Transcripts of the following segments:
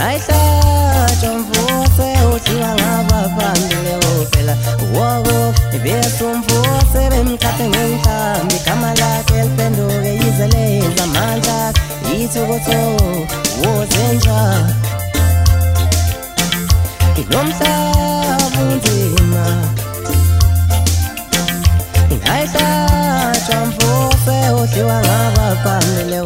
Aisha chomvuse uthiwa ngababambi leofela wobo besumvuse bemkhathe ngenhlambi igama lakhe liphenduke yize lenza amandla ithukutho wozenja lo mhlaba unzima Aisha chomvuse uthiwa ngababambi leofela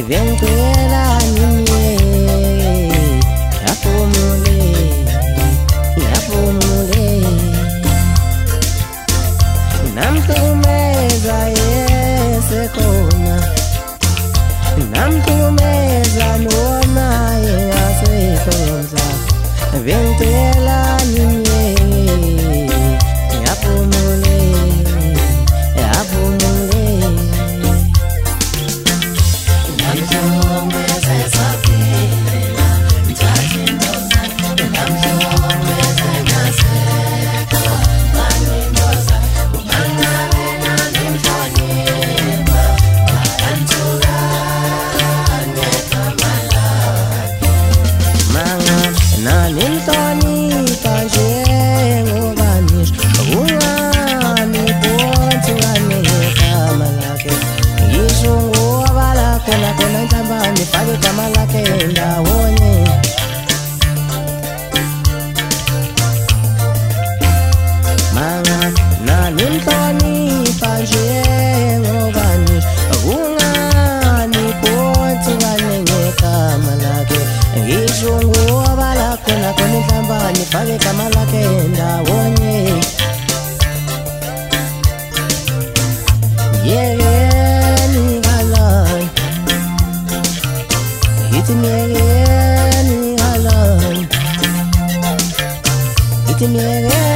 ebenkwera nyimye ngiyaphumule ngiyaphumule namtumeza yese khona namtumeza nonaye asekhonza ebenkwera ตอนนี้ igama lakhe ndawonye yekeni halal. Yithi myekeni halal. Yithi myekeni